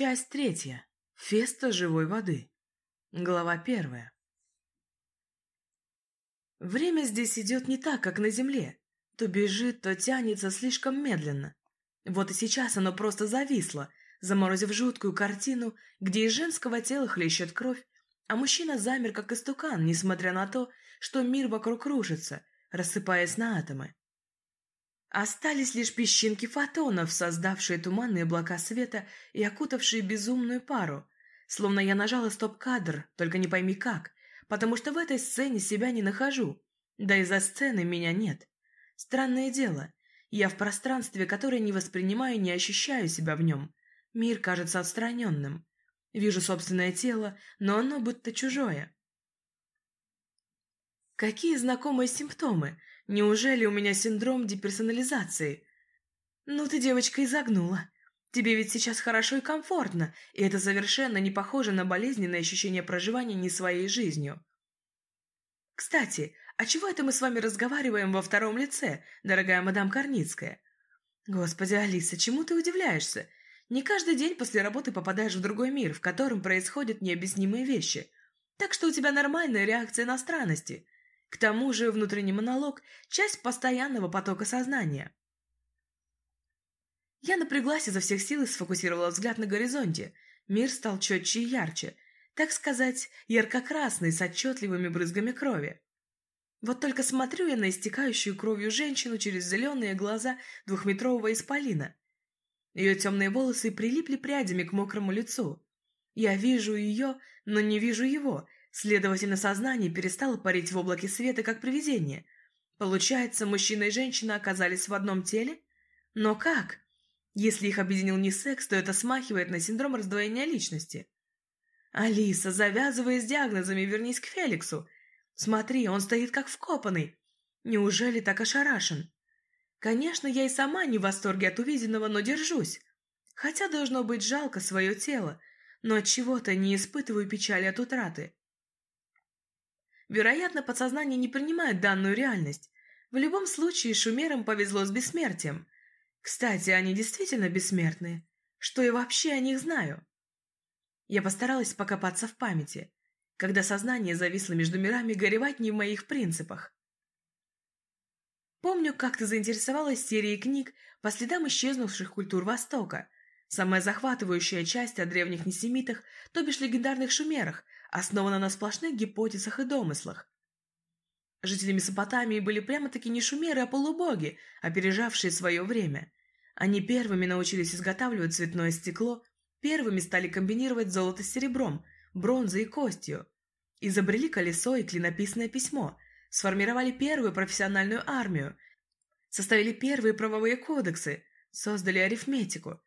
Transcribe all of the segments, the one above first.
Часть третья. Феста живой воды. Глава первая. Время здесь идет не так, как на Земле. То бежит, то тянется слишком медленно. Вот и сейчас оно просто зависло, заморозив жуткую картину, где из женского тела хлещет кровь, а мужчина замер, как истукан, несмотря на то, что мир вокруг рушится, рассыпаясь на атомы. Остались лишь песчинки фотонов, создавшие туманные облака света и окутавшие безумную пару. Словно я нажала стоп-кадр, только не пойми как, потому что в этой сцене себя не нахожу. Да и за сцены меня нет. Странное дело, я в пространстве, которое не воспринимаю и не ощущаю себя в нем. Мир кажется отстраненным. Вижу собственное тело, но оно будто чужое. Какие знакомые симптомы? Неужели у меня синдром деперсонализации? Ну ты, девочка, изогнула. Тебе ведь сейчас хорошо и комфортно, и это совершенно не похоже на болезненное ощущение проживания не своей жизнью. Кстати, а чего это мы с вами разговариваем во втором лице, дорогая мадам Корницкая? Господи, Алиса, чему ты удивляешься? Не каждый день после работы попадаешь в другой мир, в котором происходят необъяснимые вещи. Так что у тебя нормальная реакция на странности – к тому же внутренний монолог – часть постоянного потока сознания. Я напряглась изо всех сил и сфокусировала взгляд на горизонте. Мир стал четче и ярче, так сказать, ярко-красный с отчетливыми брызгами крови. Вот только смотрю я на истекающую кровью женщину через зеленые глаза двухметрового исполина. Ее темные волосы прилипли прядями к мокрому лицу. Я вижу ее, но не вижу его, Следовательно, сознание перестало парить в облаке света, как привидение. Получается, мужчина и женщина оказались в одном теле? Но как? Если их объединил не секс, то это смахивает на синдром раздвоения личности. Алиса, завязывай с диагнозами, вернись к Феликсу. Смотри, он стоит как вкопанный. Неужели так ошарашен? Конечно, я и сама не в восторге от увиденного, но держусь. Хотя должно быть жалко свое тело, но от чего-то не испытываю печали от утраты. Вероятно, подсознание не принимает данную реальность. В любом случае, шумерам повезло с бессмертием. Кстати, они действительно бессмертные. Что я вообще о них знаю? Я постаралась покопаться в памяти. Когда сознание зависло между мирами, горевать не в моих принципах. Помню, как ты заинтересовалась серией книг по следам исчезнувших культур Востока. Самая захватывающая часть о древних несемитах, то бишь легендарных шумерах, основана на сплошных гипотезах и домыслах. Жители Месопотамии были прямо-таки не шумеры, а полубоги, опережавшие свое время. Они первыми научились изготавливать цветное стекло, первыми стали комбинировать золото с серебром, бронзой и костью. Изобрели колесо и клинописное письмо, сформировали первую профессиональную армию, составили первые правовые кодексы, создали арифметику.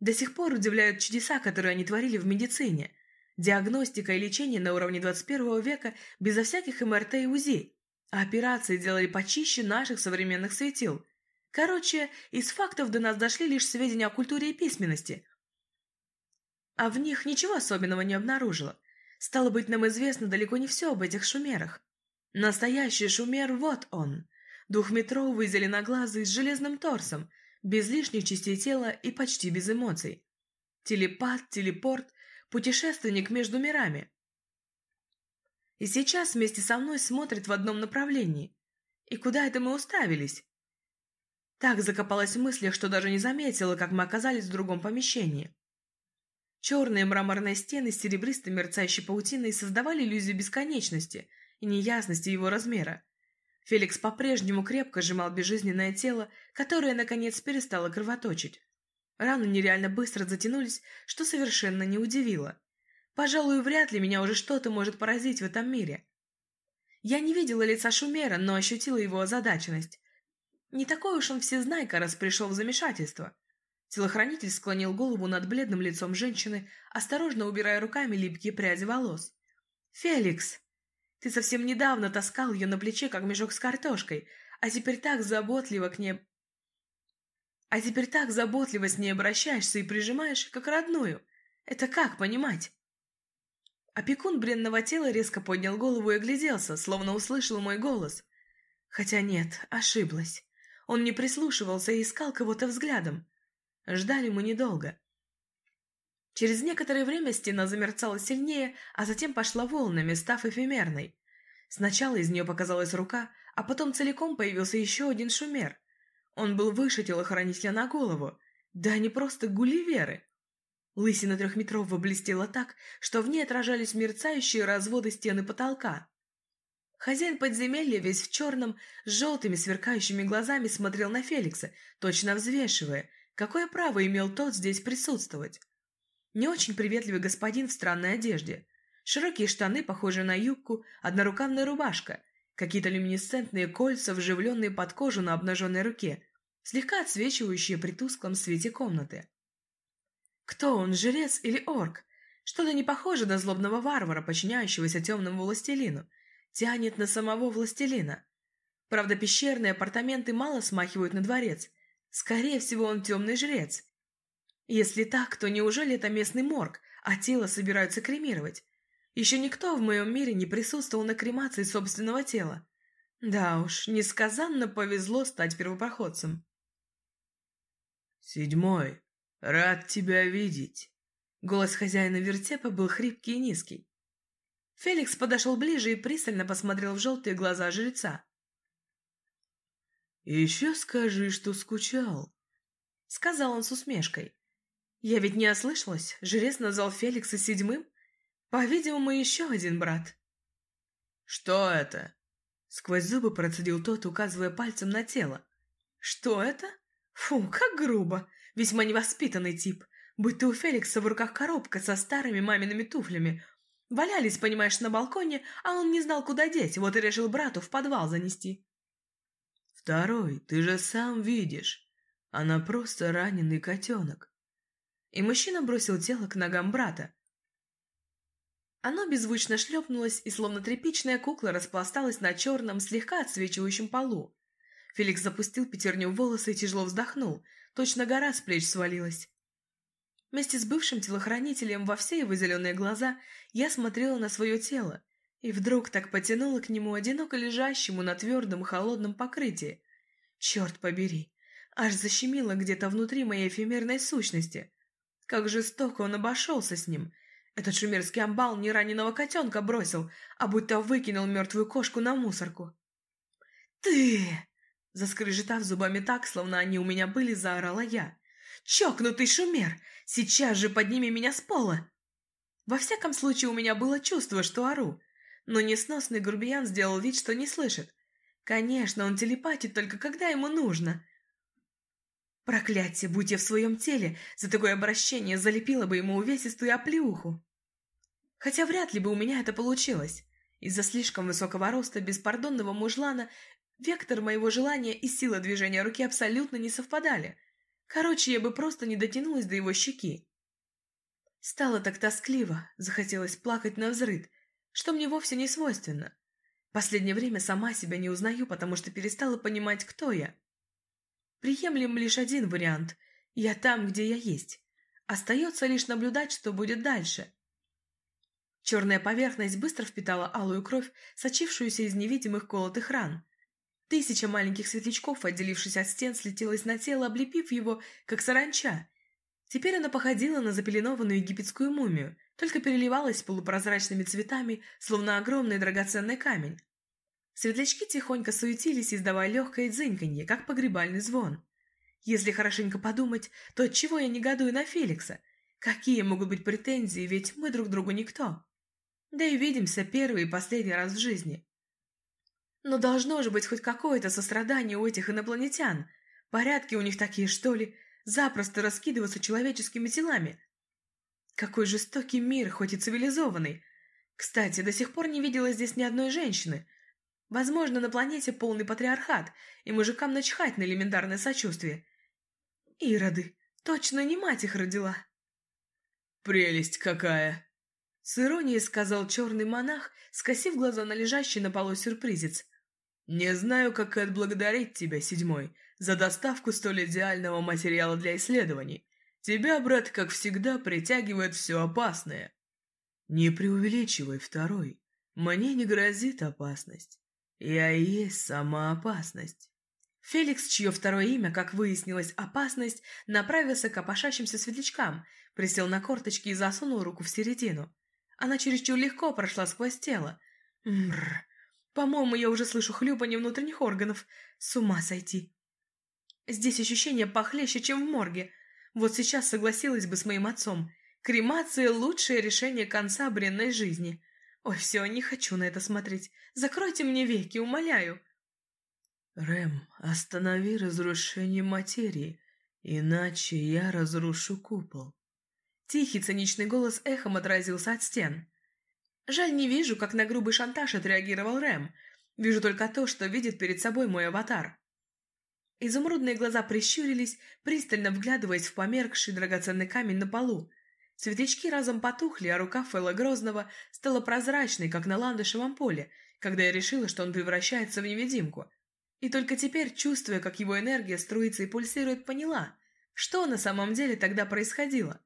До сих пор удивляют чудеса, которые они творили в медицине – Диагностика и лечение на уровне 21 века безо всяких МРТ и УЗИ. А операции делали почище наших современных светил. Короче, из фактов до нас дошли лишь сведения о культуре и письменности. А в них ничего особенного не обнаружила. Стало быть, нам известно далеко не все об этих шумерах. Настоящий шумер вот он. Двухметровый зеленоглазый с железным торсом, без лишних частей тела и почти без эмоций. Телепат, телепорт, путешественник между мирами. И сейчас вместе со мной смотрит в одном направлении. И куда это мы уставились? Так закопалась в мыслях, что даже не заметила, как мы оказались в другом помещении. Черные мраморные стены с серебристой мерцающей паутиной создавали иллюзию бесконечности и неясности его размера. Феликс по-прежнему крепко сжимал безжизненное тело, которое, наконец, перестало кровоточить. Раны нереально быстро затянулись, что совершенно не удивило. Пожалуй, вряд ли меня уже что-то может поразить в этом мире. Я не видела лица Шумера, но ощутила его озадаченность. Не такой уж он всезнайка, раз пришел в замешательство. Телохранитель склонил голову над бледным лицом женщины, осторожно убирая руками липкие пряди волос. «Феликс, ты совсем недавно таскал ее на плече, как мешок с картошкой, а теперь так заботливо к ней а теперь так заботливо с ней обращаешься и прижимаешь, как родную. Это как понимать? Опекун бренного тела резко поднял голову и огляделся, словно услышал мой голос. Хотя нет, ошиблась. Он не прислушивался и искал кого-то взглядом. Ждали мы недолго. Через некоторое время стена замерцала сильнее, а затем пошла волнами, став эфемерной. Сначала из нее показалась рука, а потом целиком появился еще один шумер. Он был выше телохранителя на голову. Да они просто гулливеры. Лысина трехметрового блестела так, что в ней отражались мерцающие разводы стены потолка. Хозяин подземелья, весь в черном, с желтыми сверкающими глазами, смотрел на Феликса, точно взвешивая, какое право имел тот здесь присутствовать. Не очень приветливый господин в странной одежде. Широкие штаны, похожие на юбку, однорукавная рубашка, какие-то люминесцентные кольца, вживленные под кожу на обнаженной руке, слегка отсвечивающие при тусклом свете комнаты. Кто он, жрец или орк? Что-то не похоже на злобного варвара, подчиняющегося темному властелину. Тянет на самого властелина. Правда, пещерные апартаменты мало смахивают на дворец. Скорее всего, он темный жрец. Если так, то неужели это местный морг, а тело собираются кремировать? Еще никто в моем мире не присутствовал на кремации собственного тела. Да уж, несказанно повезло стать первопроходцем. «Седьмой», «Рад тебя видеть!» Голос хозяина вертепа был хрипкий и низкий. Феликс подошел ближе и пристально посмотрел в желтые глаза жреца. «Еще скажи, что скучал», — сказал он с усмешкой. «Я ведь не ослышалась. Жрец назвал Феликса седьмым? По-видимому, еще один брат». «Что это?» Сквозь зубы процедил тот, указывая пальцем на тело. «Что это? Фу, как грубо! Весьма невоспитанный тип. Будто у Феликса в руках коробка со старыми мамиными туфлями. Валялись, понимаешь, на балконе, а он не знал, куда деть, вот и решил брату в подвал занести. Второй, ты же сам видишь. Она просто раненый котенок. И мужчина бросил тело к ногам брата. Оно беззвучно шлепнулось, и словно тряпичная кукла распласталась на черном, слегка отсвечивающем полу. Феликс запустил пятерню в волосы и тяжело вздохнул, Точно гора с плеч свалилась. Вместе с бывшим телохранителем во все его зеленые глаза я смотрела на свое тело, и вдруг так потянула к нему одиноко лежащему на твердом холодном покрытии. Черт побери, аж защемило где-то внутри моей эфемерной сущности. Как жестоко он обошелся с ним. Этот шумерский амбал не раненого котенка бросил, а будто выкинул мертвую кошку на мусорку. «Ты!» Заскрежетав зубами так, словно они у меня были, заорала я. «Чокнутый шумер! Сейчас же подними меня с пола!» Во всяком случае, у меня было чувство, что ору. Но несносный грубиян сделал вид, что не слышит. Конечно, он телепатит только когда ему нужно. Проклятие, будь я в своем теле, за такое обращение залепило бы ему увесистую оплеуху. Хотя вряд ли бы у меня это получилось. Из-за слишком высокого роста беспардонного мужлана Вектор моего желания и сила движения руки абсолютно не совпадали. Короче, я бы просто не дотянулась до его щеки. Стало так тоскливо, захотелось плакать на взрыд, что мне вовсе не свойственно. Последнее время сама себя не узнаю, потому что перестала понимать, кто я. Приемлем лишь один вариант – я там, где я есть. Остается лишь наблюдать, что будет дальше. Черная поверхность быстро впитала алую кровь, сочившуюся из невидимых колотых ран – Тысяча маленьких светлячков, отделившись от стен, слетелась на тело, облепив его, как саранча. Теперь она походила на запеленованную египетскую мумию, только переливалась полупрозрачными цветами, словно огромный драгоценный камень. Светлячки тихонько суетились, издавая легкое дзыньканье, как погребальный звон. Если хорошенько подумать, то отчего я негодую на Феликса? Какие могут быть претензии, ведь мы друг другу никто. Да и видимся первый и последний раз в жизни. Но должно же быть хоть какое-то сострадание у этих инопланетян. Порядки у них такие, что ли, запросто раскидываться человеческими телами. Какой жестокий мир, хоть и цивилизованный. Кстати, до сих пор не видела здесь ни одной женщины. Возможно, на планете полный патриархат, и мужикам начхать на элементарное сочувствие. Ироды, точно не мать их родила. «Прелесть какая!» С иронией сказал черный монах, скосив глаза на лежащий на полу сюрпризец. «Не знаю, как отблагодарить тебя, седьмой, за доставку столь идеального материала для исследований. Тебя, брат, как всегда, притягивает все опасное». «Не преувеличивай, второй. Мне не грозит опасность. Я и есть сама опасность». Феликс, чье второе имя, как выяснилось, опасность, направился к опошащимся светлячкам, Присел на корточки и засунул руку в середину. Она чересчур легко прошла сквозь тело. Мррр. По-моему, я уже слышу хлюпанье внутренних органов. С ума сойти. Здесь ощущение похлеще, чем в морге. Вот сейчас согласилась бы с моим отцом. Кремация – лучшее решение конца бренной жизни. Ой, все, не хочу на это смотреть. Закройте мне веки, умоляю. Рэм, останови разрушение материи, иначе я разрушу купол. Тихий циничный голос эхом отразился от стен. Жаль, не вижу, как на грубый шантаж отреагировал Рэм. Вижу только то, что видит перед собой мой аватар. Изумрудные глаза прищурились, пристально вглядываясь в померкший драгоценный камень на полу. Светлячки разом потухли, а рука Фэлла Грозного стала прозрачной, как на ландышевом поле, когда я решила, что он превращается в невидимку. И только теперь, чувствуя, как его энергия струится и пульсирует, поняла, что на самом деле тогда происходило.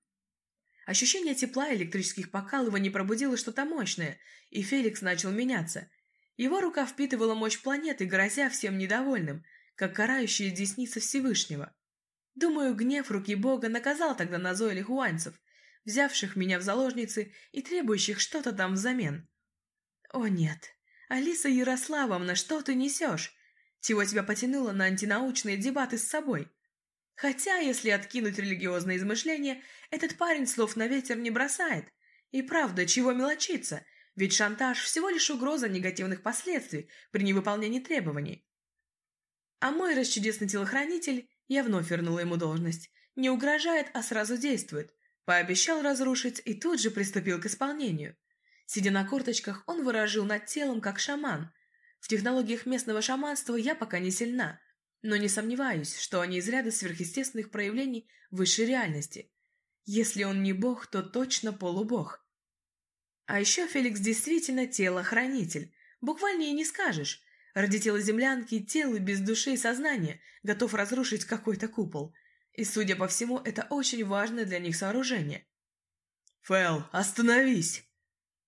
Ощущение тепла и электрических покалываний пробудило что-то мощное, и Феликс начал меняться. Его рука впитывала мощь планеты, грозя всем недовольным, как карающая десница Всевышнего. Думаю, гнев руки Бога наказал тогда назойливых уанцев, взявших меня в заложницы и требующих что-то там взамен. О нет, Алиса Ярославовна, что ты несешь? Чего тебя потянуло на антинаучные дебаты с собой? Хотя, если откинуть религиозные измышления, этот парень слов на ветер не бросает. И правда, чего мелочиться? Ведь шантаж – всего лишь угроза негативных последствий при невыполнении требований. А мой расчудесный телохранитель, я вновь вернула ему должность, не угрожает, а сразу действует. Пообещал разрушить и тут же приступил к исполнению. Сидя на корточках, он выражил над телом, как шаман. В технологиях местного шаманства я пока не сильна – но не сомневаюсь, что они из ряда сверхъестественных проявлений высшей реальности. Если он не бог, то точно полубог. А еще Феликс действительно телохранитель. Буквально и не скажешь. Ради тела землянки, тело без души и сознания, готов разрушить какой-то купол. И, судя по всему, это очень важное для них сооружение. «Фэл, остановись!»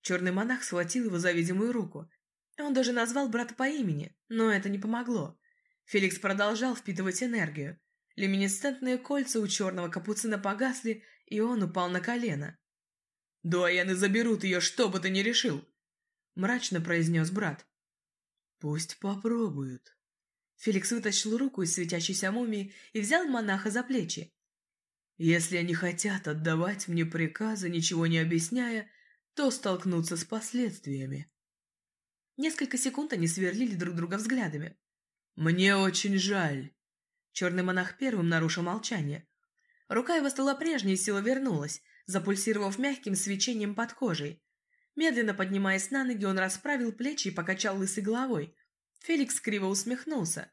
Черный монах схватил его за видимую руку. Он даже назвал брата по имени, но это не помогло. Феликс продолжал впитывать энергию. Люминесцентные кольца у черного капуцина погасли, и он упал на колено. «Дуаены заберут ее, что бы ты ни решил!» Мрачно произнес брат. «Пусть попробуют». Феликс вытащил руку из светящейся мумии и взял монаха за плечи. «Если они хотят отдавать мне приказы, ничего не объясняя, то столкнутся с последствиями». Несколько секунд они сверлили друг друга взглядами. «Мне очень жаль». Черный монах первым нарушил молчание. Рука его стала прежней, сила вернулась, запульсировав мягким свечением под кожей. Медленно поднимаясь на ноги, он расправил плечи и покачал лысой головой. Феликс криво усмехнулся.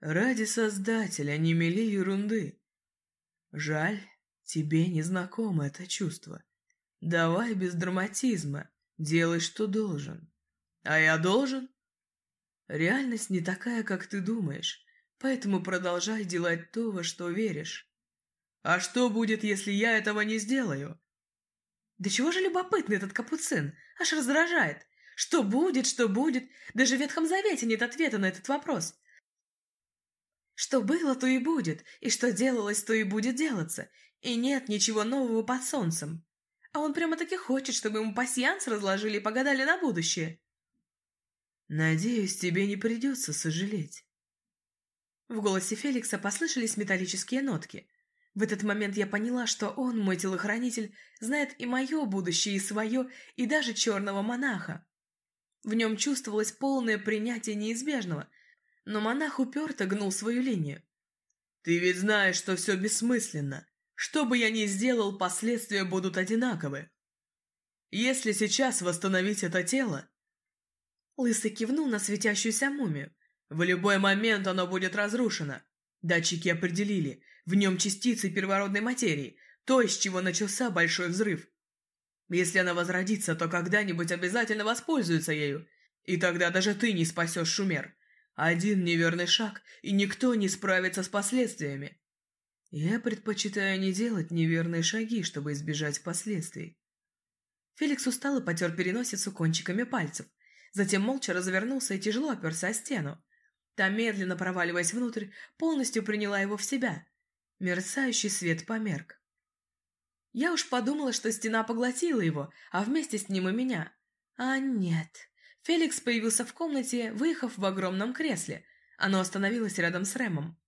«Ради Создателя не мели ерунды. Жаль, тебе не знакомо это чувство. Давай без драматизма, делай, что должен. А я должен?» Реальность не такая, как ты думаешь, поэтому продолжай делать то, во что веришь. А что будет, если я этого не сделаю? Да чего же любопытный этот капуцин, аж раздражает. Что будет, что будет, даже в Ветхом Завете нет ответа на этот вопрос. Что было, то и будет, и что делалось, то и будет делаться, и нет ничего нового под солнцем. А он прямо-таки хочет, чтобы ему пасьянс разложили и погадали на будущее. Надеюсь, тебе не придется сожалеть. В голосе Феликса послышались металлические нотки. В этот момент я поняла, что он, мой телохранитель, знает и мое будущее, и свое, и даже черного монаха. В нем чувствовалось полное принятие неизбежного, но монах уперто гнул свою линию. «Ты ведь знаешь, что все бессмысленно. Что бы я ни сделал, последствия будут одинаковы. Если сейчас восстановить это тело, Лысый кивнул на светящуюся мумию. «В любой момент оно будет разрушено. Датчики определили, в нем частицы первородной материи, то, из чего начался большой взрыв. Если она возродится, то когда-нибудь обязательно воспользуется ею, и тогда даже ты не спасешь Шумер. Один неверный шаг, и никто не справится с последствиями. Я предпочитаю не делать неверные шаги, чтобы избежать последствий». Феликс устало потер переносицу кончиками пальцев – Затем молча развернулся и тяжело оперся о стену. Та, медленно проваливаясь внутрь, полностью приняла его в себя. Мерцающий свет померк. Я уж подумала, что стена поглотила его, а вместе с ним и меня. А нет. Феликс появился в комнате, выехав в огромном кресле. Оно остановилось рядом с Рэмом.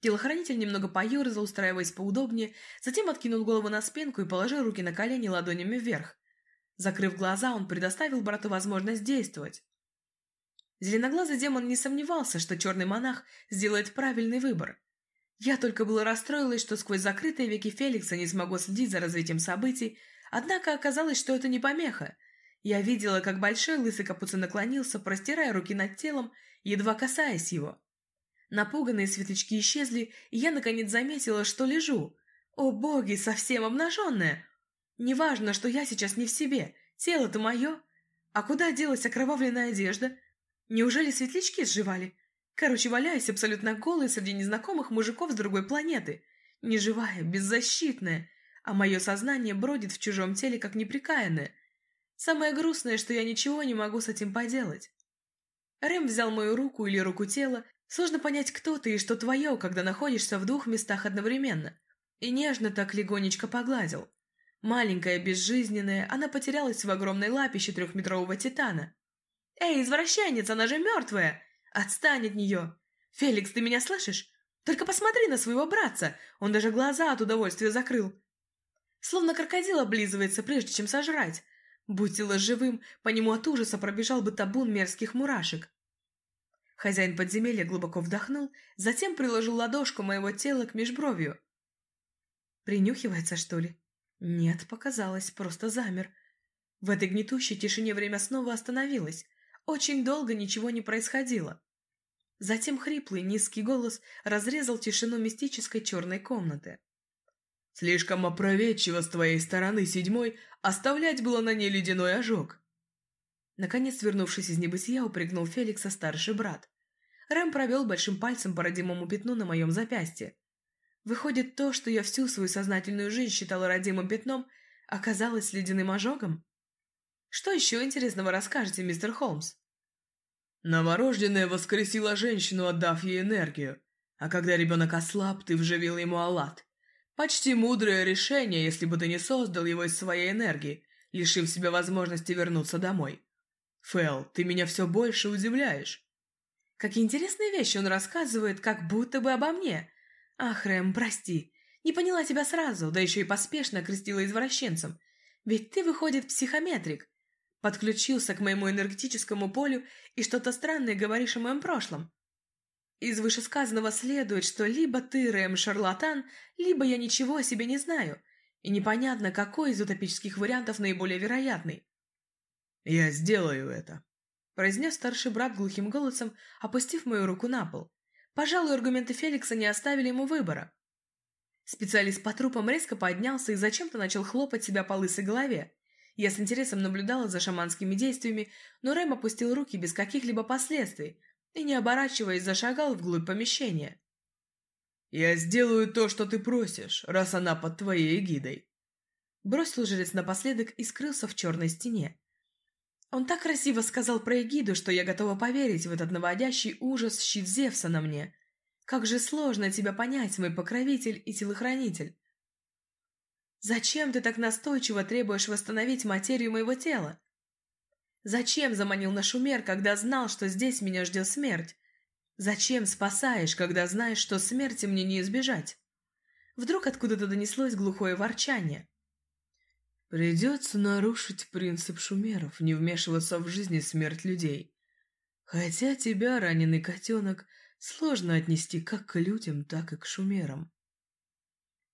Телохранитель немного поерзал, устраиваясь поудобнее, затем откинул голову на спинку и положил руки на колени ладонями вверх. Закрыв глаза, он предоставил брату возможность действовать. Зеленоглазый демон не сомневался, что черный монах сделает правильный выбор. Я только было расстроилась, что сквозь закрытые веки Феликса не смогу следить за развитием событий, однако оказалось, что это не помеха. Я видела, как большой лысый капуцин наклонился, простирая руки над телом, едва касаясь его. Напуганные светлячки исчезли, и я наконец заметила, что лежу. О боги, совсем обнаженная! Неважно, что я сейчас не в себе, тело-то мое. А куда делась окровавленная одежда? Неужели светлячки сживали? Короче, валяюсь абсолютно голой среди незнакомых мужиков с другой планеты. Неживая, беззащитная, а мое сознание бродит в чужом теле, как неприкаянное. Самое грустное, что я ничего не могу с этим поделать. Рэм взял мою руку или руку тела, сложно понять, кто ты и что твое, когда находишься в двух местах одновременно, и нежно так легонечко погладил. Маленькая, безжизненная, она потерялась в огромной лапище трехметрового титана. «Эй, извращенец, она же мертвая!» Отстань от нее! Феликс, ты меня слышишь? Только посмотри на своего братца! Он даже глаза от удовольствия закрыл. Словно крокодил облизывается, прежде чем сожрать. Будь тело живым, по нему от ужаса пробежал бы табун мерзких мурашек. Хозяин подземелья глубоко вдохнул, затем приложил ладошку моего тела к межбровью. Принюхивается, что ли? Нет, показалось, просто замер. В этой гнетущей тишине время снова остановилось. Очень долго ничего не происходило. Затем хриплый низкий голос разрезал тишину мистической черной комнаты. «Слишком опроветчиво с твоей стороны, седьмой, оставлять было на ней ледяной ожог». Наконец, вернувшись из небытия, упрекнул Феликса старший брат. Рэм провел большим пальцем по родимому пятну на моем запястье. Выходит, то, что я всю свою сознательную жизнь считала родимым пятном, оказалось ледяным ожогом? Что еще интересного расскажете, мистер Холмс? Новорожденная воскресила женщину, отдав ей энергию. А когда ребенок ослаб, ты вживил ему аллат. Почти мудрое решение, если бы ты не создал его из своей энергии, лишив себя возможности вернуться домой. Фэл, ты меня все больше удивляешь. Какие интересные вещи он рассказывает, как будто бы обо мне. Ах, Рэм, прости. Не поняла тебя сразу, да еще и поспешно крестила извращенцем. Ведь ты, выходит, психометрик подключился к моему энергетическому полю и что-то странное говоришь о моем прошлом. Из вышесказанного следует, что либо ты, Рэм, шарлатан, либо я ничего о себе не знаю, и непонятно, какой из утопических вариантов наиболее вероятный. «Я сделаю это», — произнес старший брат глухим голосом, опустив мою руку на пол. Пожалуй, аргументы Феликса не оставили ему выбора. Специалист по трупам резко поднялся и зачем-то начал хлопать себя по лысой голове. Я с интересом наблюдала за шаманскими действиями, но Рэм опустил руки без каких-либо последствий и, не оборачиваясь, зашагал вглубь помещения. «Я сделаю то, что ты просишь, раз она под твоей эгидой», бросил жрец напоследок и скрылся в черной стене. Он так красиво сказал про эгиду, что я готова поверить в этот наводящий ужас щит Зевса на мне. Как же сложно тебя понять, мой покровитель и телохранитель. Зачем ты так настойчиво требуешь восстановить материю моего тела? Зачем заманил на шумер, когда знал, что здесь меня ждет смерть? Зачем спасаешь, когда знаешь, что смерти мне не избежать? Вдруг откуда-то донеслось глухое ворчание. Придется нарушить принцип шумеров, не вмешиваться в жизнь и смерть людей. Хотя тебя, раненый котенок, сложно отнести как к людям, так и к шумерам.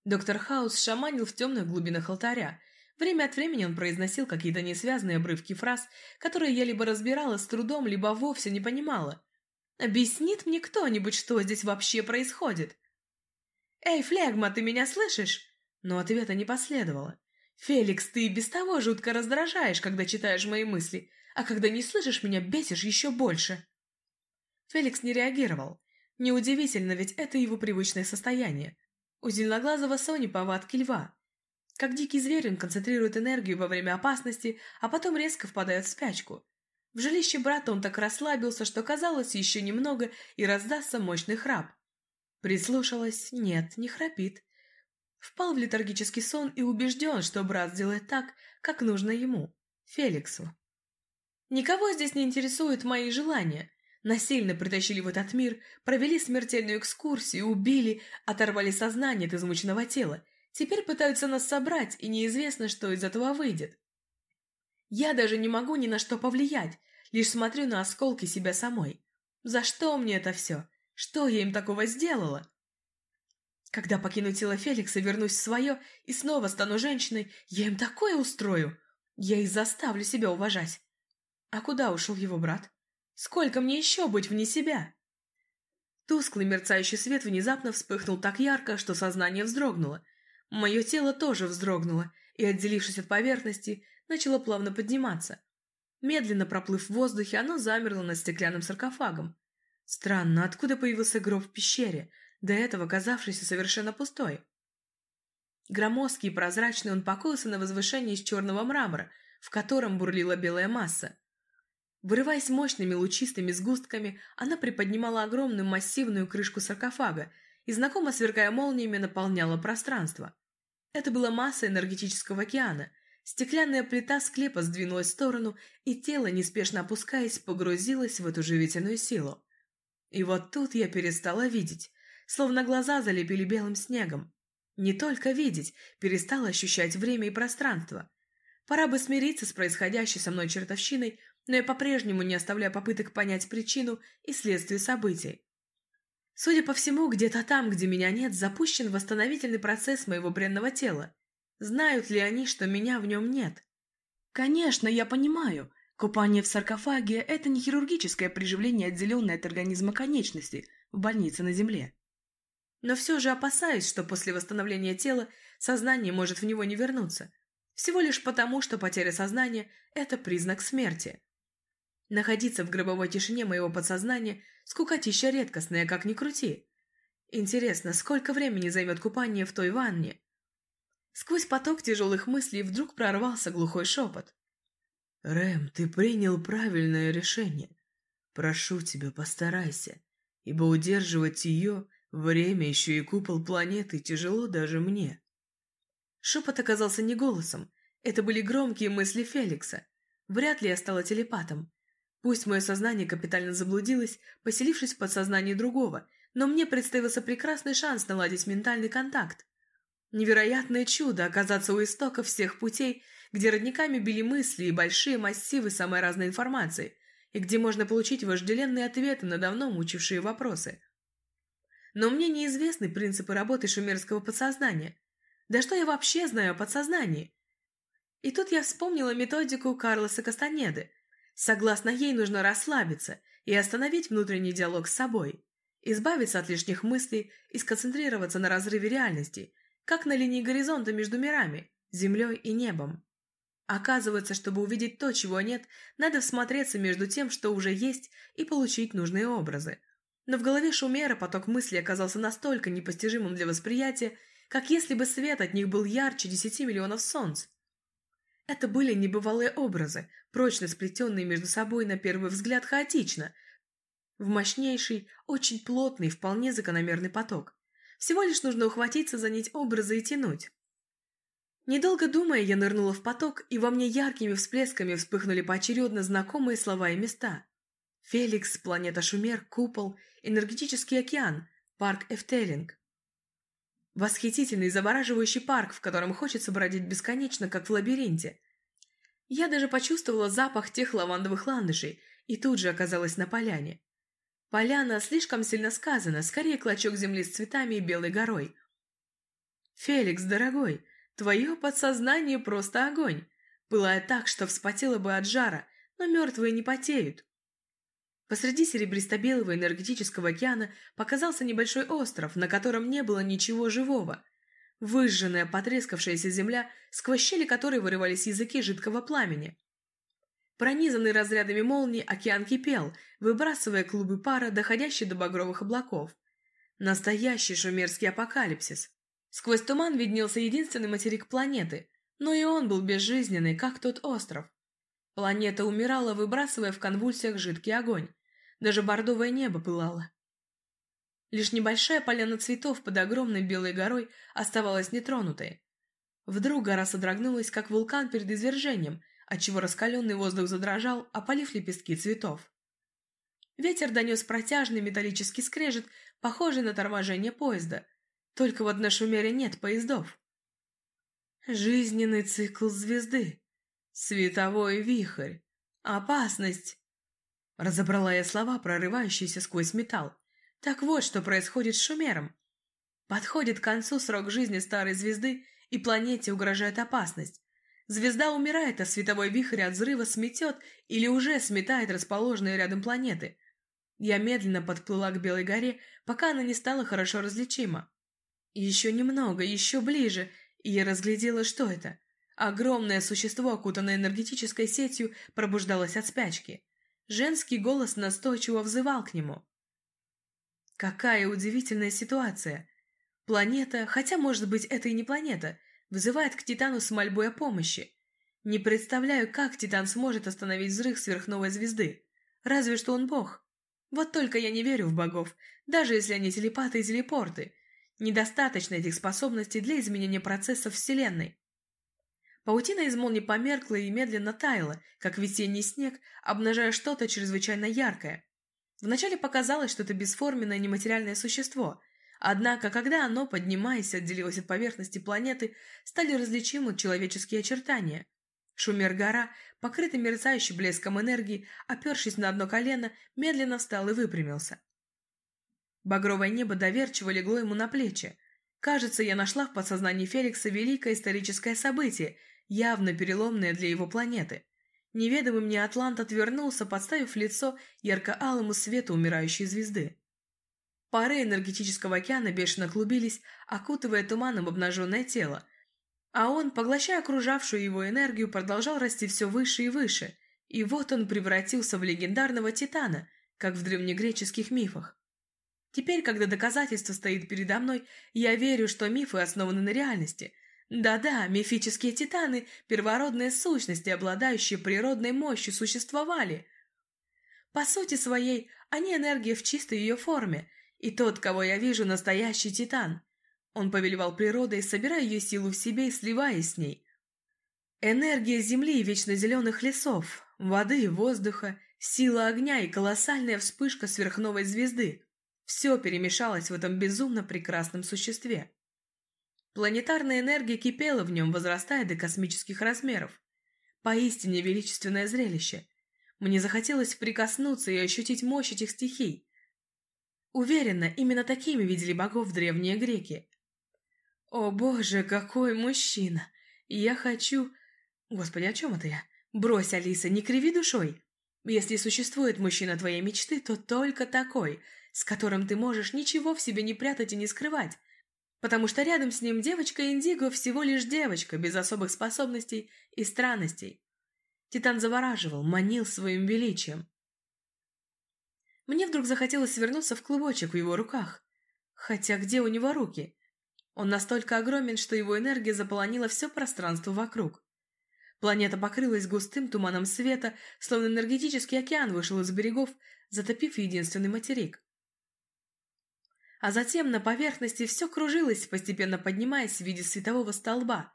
Доктор Хаус шаманил в темных глубинах алтаря. Время от времени он произносил какие-то несвязные обрывки фраз, которые я либо разбирала с трудом, либо вовсе не понимала. Объяснит мне кто-нибудь, что здесь вообще происходит? «Эй, Флегма, ты меня слышишь?» Но ответа не последовало. «Феликс, ты и без того жутко раздражаешь, когда читаешь мои мысли, а когда не слышишь меня, бесишь еще больше». Феликс не реагировал. Неудивительно, ведь это его привычное состояние. У зеленоглазого Сони повадки льва. Как дикий зверь он концентрирует энергию во время опасности, а потом резко впадает в спячку. В жилище брата он так расслабился, что казалось еще немного и раздастся мощный храп. Прислушалась, нет, не храпит. Впал в летаргический сон и убежден, что брат сделает так, как нужно ему, Феликсу. Никого здесь не интересуют мои желания. Насильно притащили в этот мир, провели смертельную экскурсию, убили, оторвали сознание от измученного тела. Теперь пытаются нас собрать, и неизвестно, что из этого выйдет. Я даже не могу ни на что повлиять, лишь смотрю на осколки себя самой. За что мне это все? Что я им такого сделала? Когда покину тело Феликса, вернусь в свое и снова стану женщиной, я им такое устрою. Я и заставлю себя уважать. А куда ушел его брат? Сколько мне еще быть вне себя? Тусклый мерцающий свет внезапно вспыхнул так ярко, что сознание вздрогнуло. Мое тело тоже вздрогнуло, и, отделившись от поверхности, начало плавно подниматься. Медленно проплыв в воздухе, оно замерло над стеклянным саркофагом. Странно, откуда появился гроб в пещере, до этого казавшийся совершенно пустой? Громоздкий и прозрачный он покоился на возвышении из черного мрамора, в котором бурлила белая масса. Вырываясь мощными лучистыми сгустками, она приподнимала огромную массивную крышку саркофага и, знакомо сверкая молниями, наполняла пространство. Это была масса энергетического океана. Стеклянная плита склепа сдвинулась в сторону, и тело, неспешно опускаясь, погрузилось в эту живительную силу. И вот тут я перестала видеть, словно глаза залепили белым снегом. Не только видеть, перестала ощущать время и пространство. Пора бы смириться с происходящей со мной чертовщиной, но я по-прежнему не оставляю попыток понять причину и следствие событий. Судя по всему, где-то там, где меня нет, запущен восстановительный процесс моего бренного тела. Знают ли они, что меня в нем нет? Конечно, я понимаю. Купание в саркофаге – это не хирургическое приживление отделенной от организма конечности в больнице на Земле. Но все же опасаюсь, что после восстановления тела сознание может в него не вернуться. Всего лишь потому, что потеря сознания – это признак смерти. Находиться в гробовой тишине моего подсознания – скукотища редкостная, как ни крути. Интересно, сколько времени займет купание в той ванне? Сквозь поток тяжелых мыслей вдруг прорвался глухой шепот. «Рэм, ты принял правильное решение. Прошу тебя, постарайся, ибо удерживать ее, время еще и купол планеты, тяжело даже мне». Шепот оказался не голосом, это были громкие мысли Феликса. Вряд ли я стала телепатом. Пусть мое сознание капитально заблудилось, поселившись в подсознании другого, но мне представился прекрасный шанс наладить ментальный контакт. Невероятное чудо оказаться у истоков всех путей, где родниками били мысли и большие массивы самой разной информации, и где можно получить вожделенные ответы на давно мучившие вопросы. Но мне неизвестны принципы работы шумерского подсознания. Да что я вообще знаю о подсознании? И тут я вспомнила методику Карлоса Кастанеды – Согласно ей нужно расслабиться и остановить внутренний диалог с собой, избавиться от лишних мыслей и сконцентрироваться на разрыве реальности, как на линии горизонта между мирами, землей и небом. Оказывается, чтобы увидеть то, чего нет, надо всмотреться между тем, что уже есть, и получить нужные образы. Но в голове Шумера поток мыслей оказался настолько непостижимым для восприятия, как если бы свет от них был ярче десяти миллионов солнц. Это были небывалые образы, прочно сплетенные между собой на первый взгляд хаотично, в мощнейший, очень плотный, вполне закономерный поток. Всего лишь нужно ухватиться за нить образа и тянуть. Недолго думая, я нырнула в поток, и во мне яркими всплесками вспыхнули поочередно знакомые слова и места. Феликс, планета Шумер, Купол, Энергетический океан, парк Эфтелинг. Восхитительный, завораживающий парк, в котором хочется бродить бесконечно, как в лабиринте. Я даже почувствовала запах тех лавандовых ландышей и тут же оказалась на поляне. Поляна слишком сильно сказана, скорее клочок земли с цветами и белой горой. «Феликс, дорогой, твое подсознание просто огонь!» Пылая так, что вспотела бы от жара, но мертвые не потеют. Посреди серебристо-белого энергетического океана показался небольшой остров, на котором не было ничего живого. Выжженная, потрескавшаяся земля, сквозь щели которой вырывались языки жидкого пламени. Пронизанный разрядами молний, океан кипел, выбрасывая клубы пара, доходящие до багровых облаков. Настоящий шумерский апокалипсис. Сквозь туман виднелся единственный материк планеты, но и он был безжизненный, как тот остров. Планета умирала, выбрасывая в конвульсиях жидкий огонь. Даже бордовое небо пылало. Лишь небольшая поляна цветов под огромной белой горой оставалась нетронутой. Вдруг гора содрогнулась, как вулкан перед извержением, отчего раскаленный воздух задрожал, опалив лепестки цветов. Ветер донес протяжный металлический скрежет, похожий на торможение поезда. Только вот на Шумере нет поездов. Жизненный цикл звезды. Световой вихрь. Опасность. Разобрала я слова, прорывающиеся сквозь металл. Так вот, что происходит с Шумером. Подходит к концу срок жизни старой звезды, и планете угрожает опасность. Звезда умирает, а световой вихрь от взрыва сметет или уже сметает расположенные рядом планеты. Я медленно подплыла к Белой горе, пока она не стала хорошо различима. Еще немного, еще ближе, и я разглядела, что это. Огромное существо, окутанное энергетической сетью, пробуждалось от спячки. Женский голос настойчиво взывал к нему. Какая удивительная ситуация. Планета, хотя, может быть, это и не планета, вызывает к Титану с мольбой о помощи. Не представляю, как Титан сможет остановить взрыв сверхновой звезды. Разве что он бог. Вот только я не верю в богов, даже если они телепаты и телепорты. Недостаточно этих способностей для изменения процессов Вселенной. Паутина из молнии померкла и медленно таяла, как весенний снег, обнажая что-то чрезвычайно яркое. Вначале показалось, что это бесформенное нематериальное существо, однако, когда оно, поднимаясь, отделилось от поверхности планеты, стали различимы человеческие очертания. Шумер-гора, покрытый мерцающим блеском энергии, опершись на одно колено, медленно встал и выпрямился. Багровое небо доверчиво легло ему на плечи. Кажется, я нашла в подсознании Феликса великое историческое событие, явно переломное для его планеты. Неведомый мне Атлант отвернулся, подставив лицо ярко-алому свету умирающей звезды. Пары энергетического океана бешено клубились, окутывая туманом обнаженное тело. А он, поглощая окружавшую его энергию, продолжал расти все выше и выше. И вот он превратился в легендарного Титана, как в древнегреческих мифах. Теперь, когда доказательство стоит передо мной, я верю, что мифы основаны на реальности. Да-да, мифические титаны, первородные сущности, обладающие природной мощью, существовали. По сути своей, они энергия в чистой ее форме, и тот, кого я вижу, настоящий титан. Он повелевал природой, собирая ее силу в себе и сливаясь с ней. Энергия земли и вечно зеленых лесов, воды и воздуха, сила огня и колоссальная вспышка сверхновой звезды. Все перемешалось в этом безумно прекрасном существе. Планетарная энергия кипела в нем, возрастая до космических размеров. Поистине величественное зрелище. Мне захотелось прикоснуться и ощутить мощь этих стихий. Уверена, именно такими видели богов древние греки. О боже, какой мужчина! Я хочу... Господи, о чем это я? Брось, Алиса, не криви душой. Если существует мужчина твоей мечты, то только такой — с которым ты можешь ничего в себе не прятать и не скрывать, потому что рядом с ним девочка Индиго всего лишь девочка, без особых способностей и странностей. Титан завораживал, манил своим величием. Мне вдруг захотелось свернуться в клубочек в его руках. Хотя где у него руки? Он настолько огромен, что его энергия заполонила все пространство вокруг. Планета покрылась густым туманом света, словно энергетический океан вышел из берегов, затопив единственный материк а затем на поверхности все кружилось, постепенно поднимаясь в виде светового столба.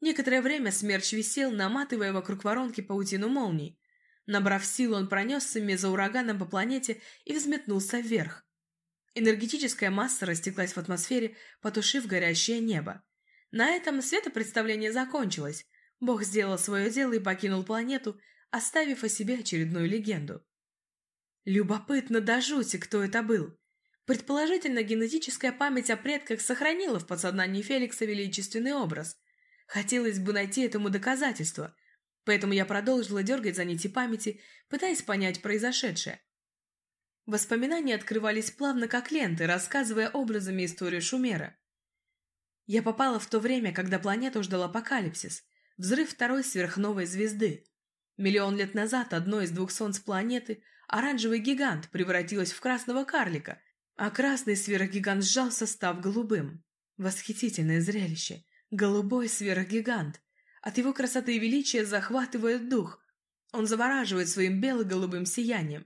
Некоторое время смерч висел, наматывая вокруг воронки паутину молний. Набрав силу, он пронесся мезоураганом по планете и взметнулся вверх. Энергетическая масса растеклась в атмосфере, потушив горящее небо. На этом светопредставление закончилось. Бог сделал свое дело и покинул планету, оставив о себе очередную легенду. Любопытно до жути, кто это был. Предположительно, генетическая память о предках сохранила в подсознании Феликса величественный образ. Хотелось бы найти этому доказательство, поэтому я продолжила дергать за нити памяти, пытаясь понять произошедшее. Воспоминания открывались плавно как ленты, рассказывая образами историю Шумера. Я попала в то время, когда планету ждал апокалипсис, взрыв второй сверхновой звезды. Миллион лет назад одно из двух солнц планеты, оранжевый гигант, превратилось в красного карлика – а красный сверхгигант сжался, став голубым. Восхитительное зрелище. Голубой сверхгигант. От его красоты и величия захватывает дух. Он завораживает своим бело-голубым сиянием.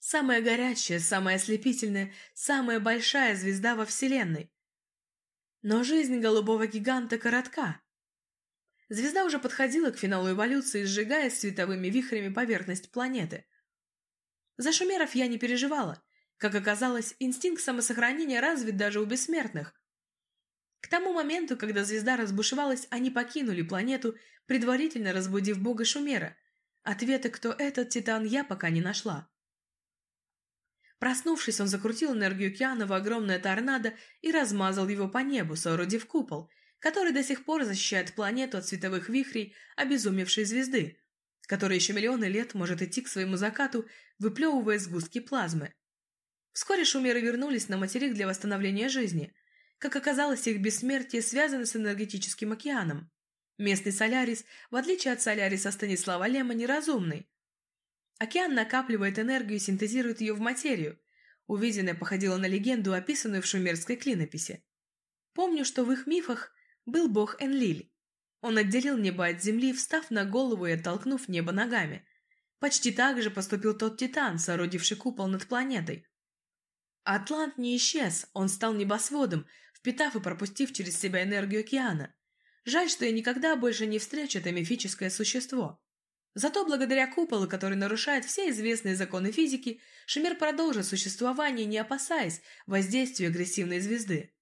Самая горячая, самая ослепительная, самая большая звезда во Вселенной. Но жизнь голубого гиганта коротка. Звезда уже подходила к финалу эволюции, сжигая световыми вихрями поверхность планеты. За шумеров я не переживала. Как оказалось, инстинкт самосохранения развит даже у бессмертных. К тому моменту, когда звезда разбушевалась, они покинули планету, предварительно разбудив бога Шумера. Ответа, кто этот титан, я пока не нашла. Проснувшись, он закрутил энергию океана в огромное торнадо и размазал его по небу, соорудив купол, который до сих пор защищает планету от световых вихрей обезумевшей звезды, которая еще миллионы лет может идти к своему закату, выплевывая сгустки плазмы. Вскоре шумеры вернулись на материк для восстановления жизни. Как оказалось, их бессмертие связано с энергетическим океаном. Местный Солярис, в отличие от Соляриса Станислава Лема, неразумный. Океан накапливает энергию и синтезирует ее в материю. Увиденное походило на легенду, описанную в шумерской клинописи. Помню, что в их мифах был бог Энлиль. Он отделил небо от земли, встав на голову и оттолкнув небо ногами. Почти так же поступил тот Титан, соорудивший купол над планетой. Атлант не исчез, он стал небосводом, впитав и пропустив через себя энергию океана. Жаль, что я никогда больше не встречу это мифическое существо. Зато благодаря куполу, который нарушает все известные законы физики, Шумер продолжит существование, не опасаясь воздействия агрессивной звезды.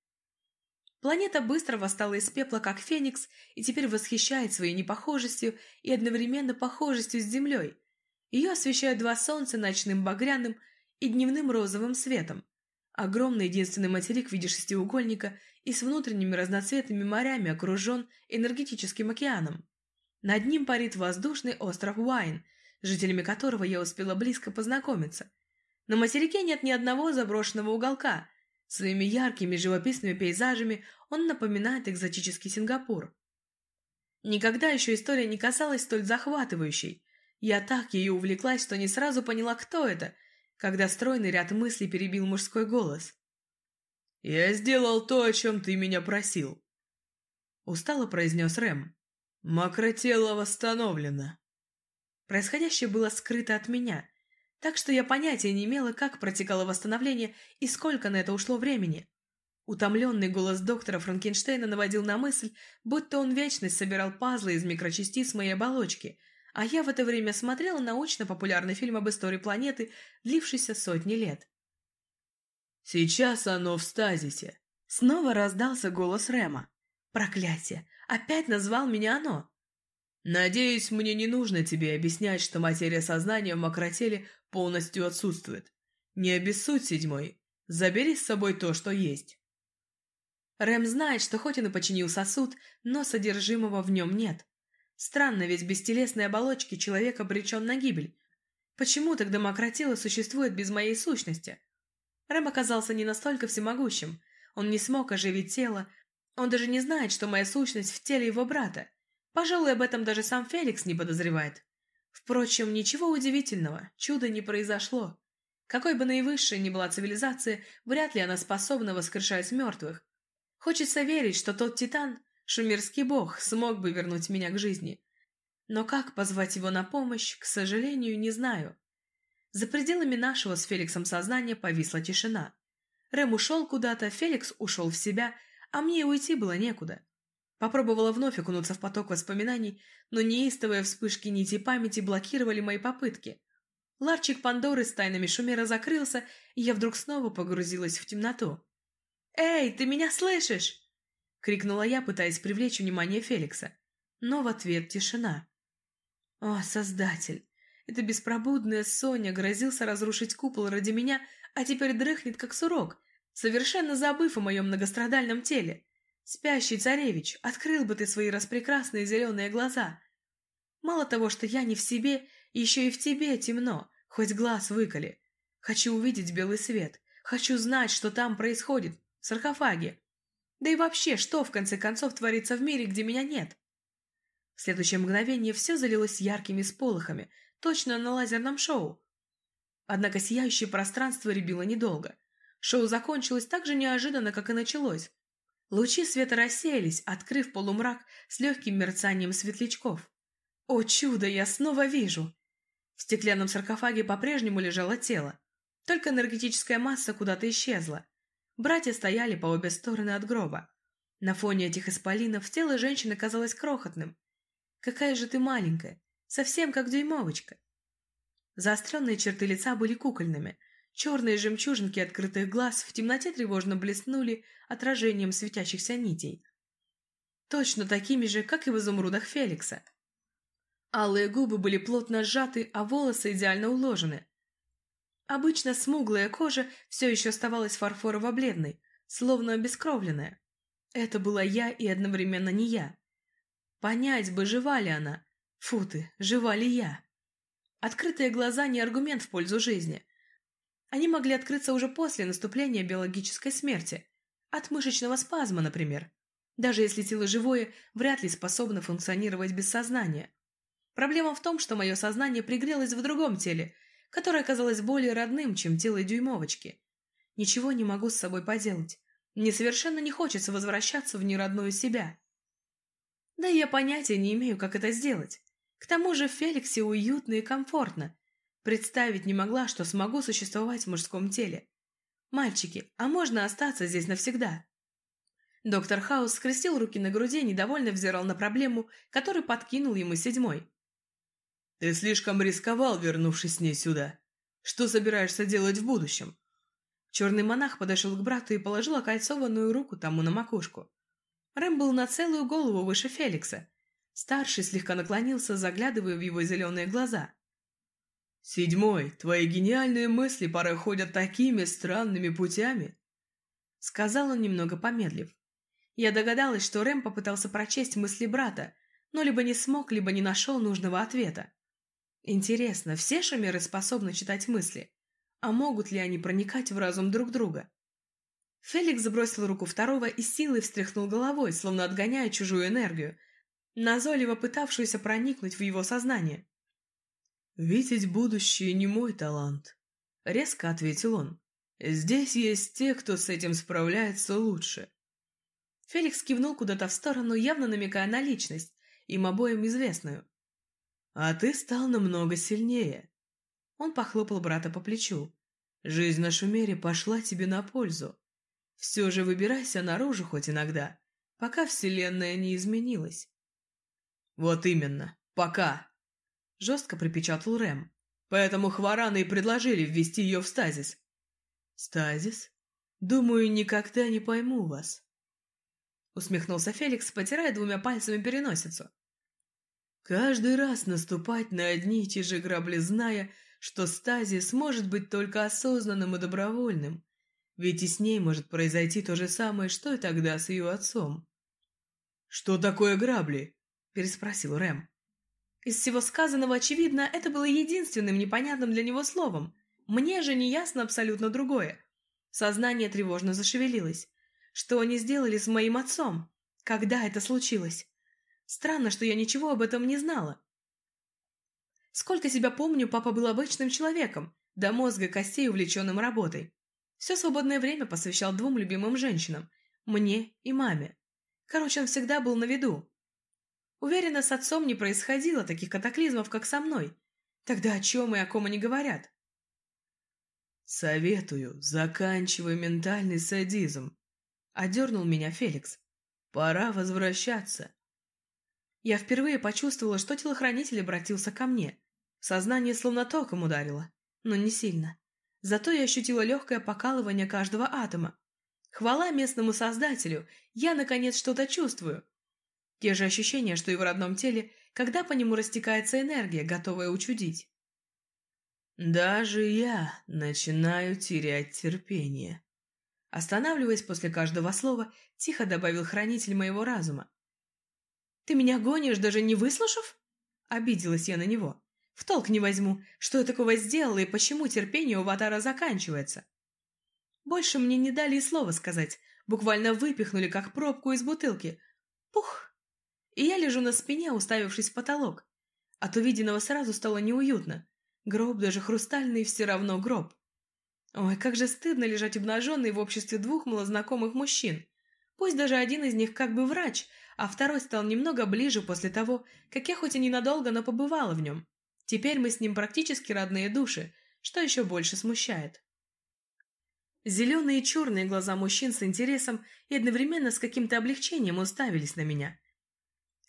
Планета быстро восстала из пепла, как феникс, и теперь восхищает своей непохожестью и одновременно похожестью с Землей. Ее освещают два солнца ночным багряным и дневным розовым светом. Огромный единственный материк в виде шестиугольника и с внутренними разноцветными морями окружен энергетическим океаном. Над ним парит воздушный остров Уайн, жителями которого я успела близко познакомиться. На материке нет ни одного заброшенного уголка. Своими яркими живописными пейзажами он напоминает экзотический Сингапур. Никогда еще история не казалась столь захватывающей. Я так ее увлеклась, что не сразу поняла, кто это – когда стройный ряд мыслей перебил мужской голос. «Я сделал то, о чем ты меня просил», — устало произнес Рэм. «Макротело восстановлено». Происходящее было скрыто от меня, так что я понятия не имела, как протекало восстановление и сколько на это ушло времени. Утомленный голос доктора Франкенштейна наводил на мысль, будто он вечность собирал пазлы из микрочастиц моей оболочки, а я в это время смотрела научно-популярный фильм об истории планеты, длившийся сотни лет. «Сейчас оно в стазисе!» Снова раздался голос Рема. «Проклятие! Опять назвал меня оно!» «Надеюсь, мне не нужно тебе объяснять, что материя сознания в макротеле полностью отсутствует. Не обессудь, седьмой. Забери с собой то, что есть». Рэм знает, что хоть он и починил сосуд, но содержимого в нем нет. Странно, ведь без телесной оболочки человек обречен на гибель. Почему тогда макротело существует без моей сущности? Рэм оказался не настолько всемогущим. Он не смог оживить тело. Он даже не знает, что моя сущность в теле его брата. Пожалуй, об этом даже сам Феликс не подозревает. Впрочем, ничего удивительного, чуда не произошло. Какой бы наивысшей ни была цивилизация, вряд ли она способна воскрешать мертвых. Хочется верить, что тот Титан Шумерский бог смог бы вернуть меня к жизни. Но как позвать его на помощь, к сожалению, не знаю. За пределами нашего с Феликсом сознания повисла тишина. Рэм ушел куда-то, Феликс ушел в себя, а мне уйти было некуда. Попробовала вновь окунуться в поток воспоминаний, но неистовые вспышки нити памяти блокировали мои попытки. Ларчик Пандоры с тайнами Шумера закрылся, и я вдруг снова погрузилась в темноту. «Эй, ты меня слышишь?» — крикнула я, пытаясь привлечь внимание Феликса. Но в ответ тишина. «О, Создатель! Эта беспробудная Соня грозился разрушить купол ради меня, а теперь дрыхнет, как сурок, совершенно забыв о моем многострадальном теле. Спящий царевич, открыл бы ты свои распрекрасные зеленые глаза. Мало того, что я не в себе, еще и в тебе темно, хоть глаз выколи. Хочу увидеть белый свет, хочу знать, что там происходит, в саркофаге. Да и вообще, что в конце концов творится в мире, где меня нет? В следующее мгновение все залилось яркими сполохами, точно на лазерном шоу. Однако сияющее пространство рябило недолго. Шоу закончилось так же неожиданно, как и началось. Лучи света рассеялись, открыв полумрак с легким мерцанием светлячков. О чудо, я снова вижу! В стеклянном саркофаге по-прежнему лежало тело. Только энергетическая масса куда-то исчезла. Братья стояли по обе стороны от гроба. На фоне этих исполинов тело женщины казалось крохотным. «Какая же ты маленькая! Совсем как дюймовочка!» Заостренные черты лица были кукольными. Черные жемчужинки открытых глаз в темноте тревожно блеснули отражением светящихся нитей. Точно такими же, как и в изумрудах Феликса. Алые губы были плотно сжаты, а волосы идеально уложены. Обычно смуглая кожа все еще оставалась фарфорово-бледной, словно обескровленная. Это была я и одновременно не я. Понять бы, жива ли она. Фу ты, жива ли я? Открытые глаза не аргумент в пользу жизни. Они могли открыться уже после наступления биологической смерти. От мышечного спазма, например. Даже если тело живое, вряд ли способно функционировать без сознания. Проблема в том, что мое сознание пригрелось в другом теле, которое оказалось более родным, чем тело дюймовочки. Ничего не могу с собой поделать. Мне совершенно не хочется возвращаться в неродную себя. Да и я понятия не имею, как это сделать. К тому же в Феликсе уютно и комфортно. Представить не могла, что смогу существовать в мужском теле. «Мальчики, а можно остаться здесь навсегда?» Доктор Хаус скрестил руки на груди и недовольно взирал на проблему, которую подкинул ему седьмой. «Ты слишком рисковал, вернувшись с ней сюда. Что собираешься делать в будущем?» Черный монах подошел к брату и положил окольцованную руку тому на макушку. Рэм был на целую голову выше Феликса. Старший слегка наклонился, заглядывая в его зеленые глаза. «Седьмой, твои гениальные мысли порой ходят такими странными путями», — сказал он, немного помедлив. Я догадалась, что Рэм попытался прочесть мысли брата, но либо не смог, либо не нашел нужного ответа. Интересно, все шумеры способны читать мысли? А могут ли они проникать в разум друг друга? Феликс забросил руку второго и силой встряхнул головой, словно отгоняя чужую энергию, назойливо пытавшуюся проникнуть в его сознание. «Видеть будущее не мой талант», — резко ответил он. «Здесь есть те, кто с этим справляется лучше». Феликс кивнул куда-то в сторону, явно намекая на личность, им обоим известную. «А ты стал намного сильнее. Он похлопал брата по плечу. «Жизнь на Шумере пошла тебе на пользу. Все же выбирайся наружу хоть иногда, пока Вселенная не изменилась». «Вот именно, пока!» Жестко припечатал Рэм. «Поэтому Хвараны и предложили ввести ее в стазис». «Стазис? Думаю, никогда не пойму вас». Усмехнулся Феликс, потирая двумя пальцами переносицу. «Каждый раз наступать на одни и те же грабли, зная, что стазис может быть только осознанным и добровольным, ведь и с ней может произойти то же самое, что и тогда с ее отцом. «Что такое грабли?» – переспросил Рэм. Из всего сказанного, очевидно, это было единственным непонятным для него словом. Мне же неясно абсолютно другое. Сознание тревожно зашевелилось. Что они сделали с моим отцом? Когда это случилось? Странно, что я ничего об этом не знала. Сколько себя помню, папа был обычным человеком, до мозга костей увлеченным работой. Все свободное время посвящал двум любимым женщинам – мне и маме. Короче, он всегда был на виду. Уверена, с отцом не происходило таких катаклизмов, как со мной. Тогда о чем и о ком они говорят? «Советую, заканчивай ментальный садизм», — одернул меня Феликс. «Пора возвращаться». Я впервые почувствовала, что телохранитель обратился ко мне. Сознание словно током ударило, но не сильно. Зато я ощутила легкое покалывание каждого атома. Хвала местному создателю, я, наконец, что-то чувствую. Те же ощущения, что и в родном теле, когда по нему растекается энергия, готовая учудить. «Даже я начинаю терять терпение», Останавливаясь после каждого слова, тихо добавил хранитель моего разума. «Ты меня гонишь, даже не выслушав?» Обиделась я на него. В толк не возьму, что я такого сделала и почему терпение у Ватара заканчивается. Больше мне не дали и слова сказать, буквально выпихнули, как пробку из бутылки. Пух! И я лежу на спине, уставившись в потолок. От увиденного сразу стало неуютно. Гроб даже хрустальный, все равно гроб. Ой, как же стыдно лежать обнаженной в обществе двух малознакомых мужчин. Пусть даже один из них как бы врач, а второй стал немного ближе после того, как я хоть и ненадолго, но побывала в нем. Теперь мы с ним практически родные души, что еще больше смущает. Зеленые и черные глаза мужчин с интересом и одновременно с каким-то облегчением уставились на меня.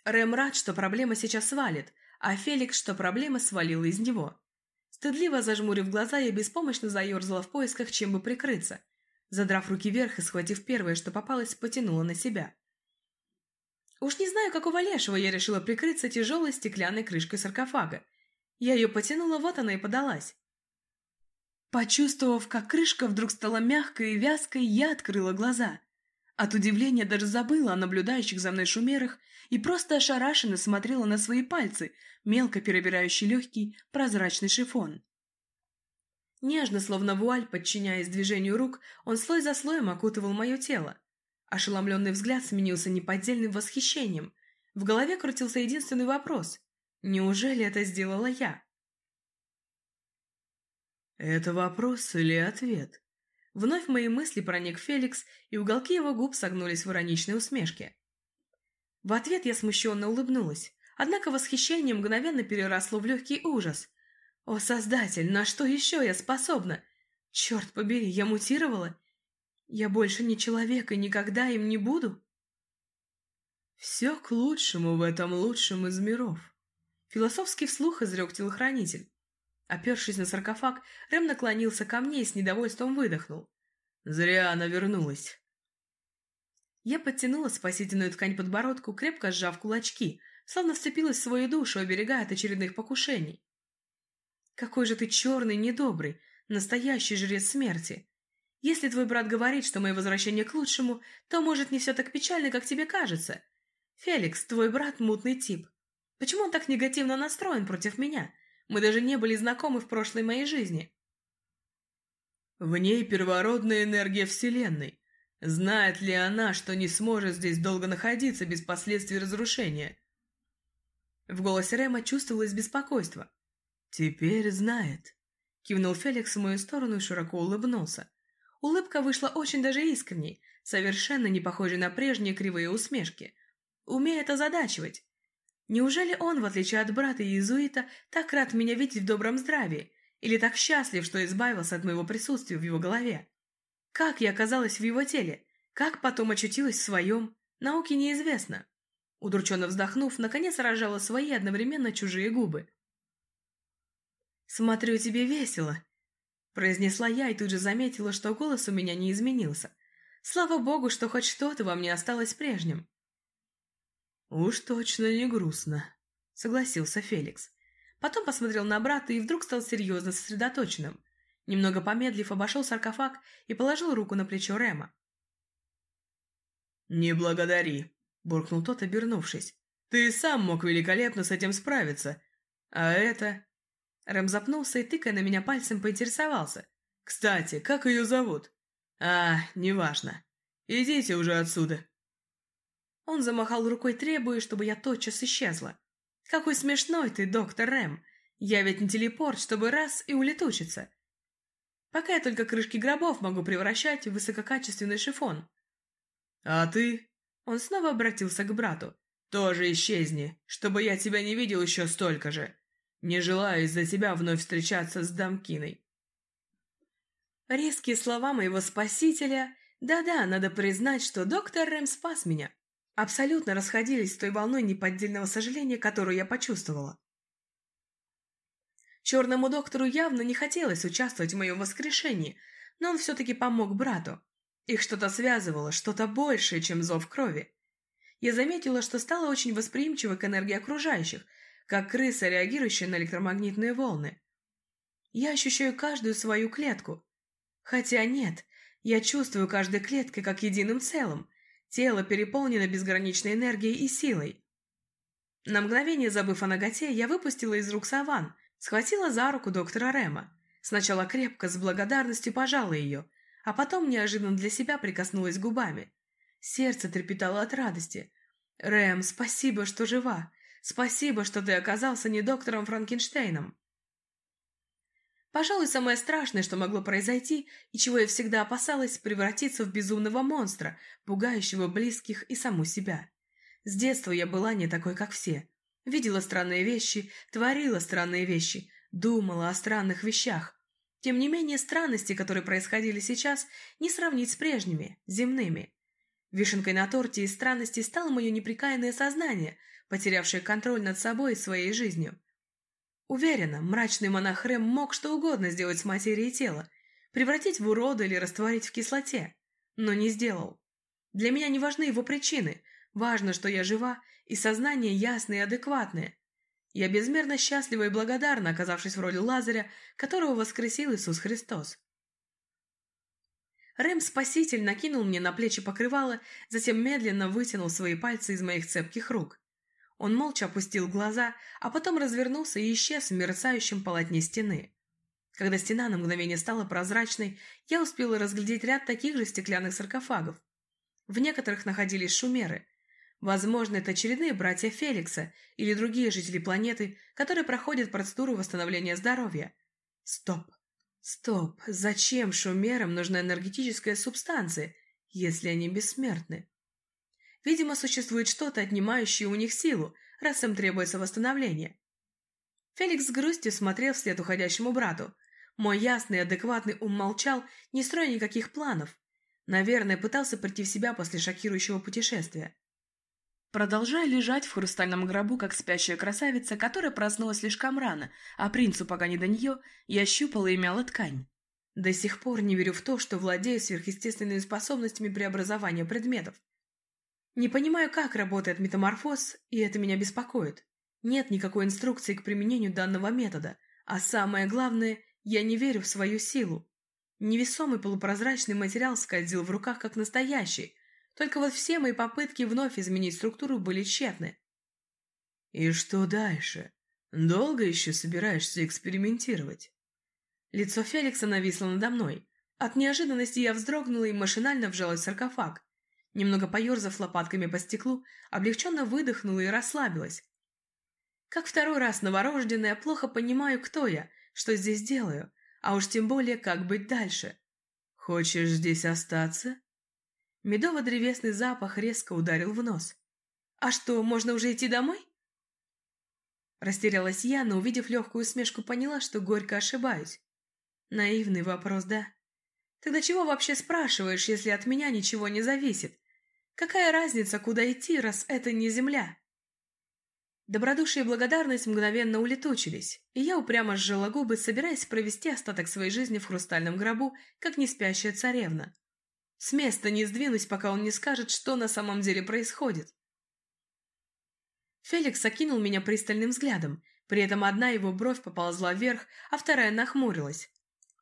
Рэм рад, что проблема сейчас свалит, а Феликс, что проблема свалила из него. Стыдливо зажмурив глаза, я беспомощно заерзала в поисках, чем бы прикрыться. Задрав руки вверх и схватив первое, что попалось, потянула на себя. Уж не знаю, какого лешего я решила прикрыться тяжелой стеклянной крышкой саркофага. Я ее потянула, вот она и подалась. Почувствовав, как крышка вдруг стала мягкой и вязкой, я открыла глаза. От удивления даже забыла о наблюдающих за мной шумерах и просто ошарашенно смотрела на свои пальцы, мелко перебирающий легкий прозрачный шифон. Нежно, словно вуаль, подчиняясь движению рук, он слой за слоем окутывал мое тело. Ошеломленный взгляд сменился неподдельным восхищением. В голове крутился единственный вопрос. Неужели это сделала я? «Это вопрос или ответ?» Вновь в мои мысли проник Феликс, и уголки его губ согнулись в ироничной усмешке. В ответ я смущенно улыбнулась, однако восхищение мгновенно переросло в легкий ужас. «О, Создатель, на что еще я способна? Черт побери, я мутировала? Я больше не человек и никогда им не буду?» «Все к лучшему в этом лучшем из миров», — философский вслух изрек телохранитель. Опершись на саркофаг, Рэм наклонился ко мне и с недовольством выдохнул. «Зря она вернулась». Я подтянула спасительную ткань подбородку, крепко сжав кулачки, словно вцепилась в свою душу, оберегая от очередных покушений. «Какой же ты черный, недобрый, настоящий жрец смерти! Если твой брат говорит, что мое возвращение к лучшему, то, может, не все так печально, как тебе кажется. Феликс, твой брат мутный тип. Почему он так негативно настроен против меня?» Мы даже не были знакомы в прошлой моей жизни. В ней первородная энергия Вселенной. Знает ли она, что не сможет здесь долго находиться без последствий разрушения? В голосе Рема чувствовалось беспокойство. «Теперь знает», — кивнул Феликс в мою сторону и широко улыбнулся. Улыбка вышла очень даже искренней, совершенно не похожей на прежние кривые усмешки. Умеет озадачивать. Неужели он, в отличие от брата иезуита, так рад меня видеть в добром здравии? Или так счастлив, что избавился от моего присутствия в его голове? Как я оказалась в его теле? Как потом очутилась в своем? Науке неизвестно. Удрученно вздохнув, наконец рожала свои одновременно чужие губы. «Смотрю, тебе весело», — произнесла я и тут же заметила, что голос у меня не изменился. Слава богу, что хоть что-то во мне осталось прежним. «Уж точно не грустно», — согласился Феликс. Потом посмотрел на брата и вдруг стал серьезно сосредоточенным. Немного помедлив, обошел саркофаг и положил руку на плечо Рема. «Не благодари», — буркнул тот, обернувшись. «Ты сам мог великолепно с этим справиться. А это...» Рэм запнулся и, тыкая на меня пальцем, поинтересовался. «Кстати, как ее зовут?» «А, неважно. Идите уже отсюда». Он замахал рукой, требуя, чтобы я тотчас исчезла. «Какой смешной ты, доктор Рэм! Я ведь не телепорт, чтобы раз и улетучиться. Пока я только крышки гробов могу превращать в высококачественный шифон». «А ты?» Он снова обратился к брату. «Тоже исчезни, чтобы я тебя не видел еще столько же. Не желаю из-за тебя вновь встречаться с Дамкиной». Резкие слова моего спасителя... Да-да, надо признать, что доктор Рэм спас меня абсолютно расходились с той волной неподдельного сожаления, которую я почувствовала. Черному доктору явно не хотелось участвовать в моем воскрешении, но он все-таки помог брату. Их что-то связывало, что-то большее, чем зов крови. Я заметила, что стала очень восприимчива к энергии окружающих, как крыса, реагирующая на электромагнитные волны. Я ощущаю каждую свою клетку. Хотя нет, я чувствую каждой клеткой как единым целым, Тело переполнено безграничной энергией и силой. На мгновение забыв о ноготе, я выпустила из рук саван, схватила за руку доктора Рема. Сначала крепко, с благодарностью пожала ее, а потом неожиданно для себя прикоснулась губами. Сердце трепетало от радости. «Рэм, спасибо, что жива! Спасибо, что ты оказался не доктором Франкенштейном!» Пожалуй, самое страшное, что могло произойти, и чего я всегда опасалась, превратиться в безумного монстра, пугающего близких и саму себя. С детства я была не такой, как все. Видела странные вещи, творила странные вещи, думала о странных вещах. Тем не менее, странности, которые происходили сейчас, не сравнить с прежними, земными. Вишенкой на торте из странностей стало мое неприкаянное сознание, потерявшее контроль над собой и своей жизнью. Уверена, мрачный монах Рэм мог что угодно сделать с материей тела, превратить в урода или растворить в кислоте, но не сделал. Для меня не важны его причины, важно, что я жива, и сознание ясное и адекватное. Я безмерно счастлива и благодарна, оказавшись в роли Лазаря, которого воскресил Иисус Христос. Рэм-спаситель накинул мне на плечи покрывало, затем медленно вытянул свои пальцы из моих цепких рук. Он молча опустил глаза, а потом развернулся и исчез в мерцающем полотне стены. Когда стена на мгновение стала прозрачной, я успела разглядеть ряд таких же стеклянных саркофагов. В некоторых находились шумеры. Возможно, это очередные братья Феликса или другие жители планеты, которые проходят процедуру восстановления здоровья. Стоп. Стоп. Зачем шумерам нужна энергетическая субстанция, если они бессмертны? Видимо, существует что-то, отнимающее у них силу, раз им требуется восстановление. Феликс с грустью смотрел вслед уходящему брату. Мой ясный адекватный ум молчал, не строя никаких планов. Наверное, пытался прийти в себя после шокирующего путешествия. Продолжая лежать в хрустальном гробу, как спящая красавица, которая проснулась слишком рано, а принцу пока не до нее, я щупала и мяла ткань. До сих пор не верю в то, что владею сверхъестественными способностями преобразования предметов. Не понимаю, как работает метаморфоз, и это меня беспокоит. Нет никакой инструкции к применению данного метода, а самое главное, я не верю в свою силу. Невесомый полупрозрачный материал скользил в руках как настоящий, только вот все мои попытки вновь изменить структуру были тщетны. «И что дальше? Долго еще собираешься экспериментировать?» Лицо Феликса нависло надо мной. От неожиданности я вздрогнула и машинально вжалась в саркофаг. Немного поерзав лопатками по стеклу, облегченно выдохнула и расслабилась. Как второй раз новорожденная, плохо понимаю, кто я, что здесь делаю, а уж тем более, как быть дальше. Хочешь здесь остаться? Медово-древесный запах резко ударил в нос. А что, можно уже идти домой? Растерялась я, но, увидев легкую усмешку, поняла, что горько ошибаюсь. Наивный вопрос, да? Тогда чего вообще спрашиваешь, если от меня ничего не зависит? Какая разница, куда идти, раз это не земля? Добродушие и благодарность мгновенно улетучились, и я упрямо сжала губы, собираясь провести остаток своей жизни в хрустальном гробу, как неспящая царевна. С места не сдвинусь, пока он не скажет, что на самом деле происходит. Феликс окинул меня пристальным взглядом, при этом одна его бровь поползла вверх, а вторая нахмурилась.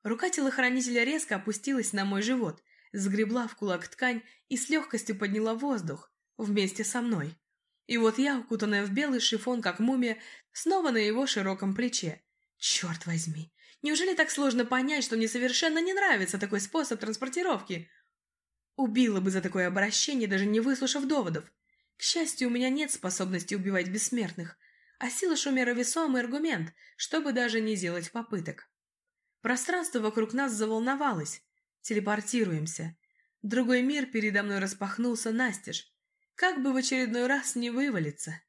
Рука телохранителя резко опустилась на мой живот, сгребла в кулак ткань и с легкостью подняла воздух вместе со мной. И вот я, укутанная в белый шифон, как мумия, снова на его широком плече. Черт возьми, неужели так сложно понять, что мне совершенно не нравится такой способ транспортировки? Убила бы за такое обращение, даже не выслушав доводов. К счастью, у меня нет способности убивать бессмертных, а сила Шумера весомый аргумент, чтобы даже не делать попыток. Пространство вокруг нас заволновалось. Телепортируемся. Другой мир передо мной распахнулся настежь. Как бы в очередной раз не вывалиться.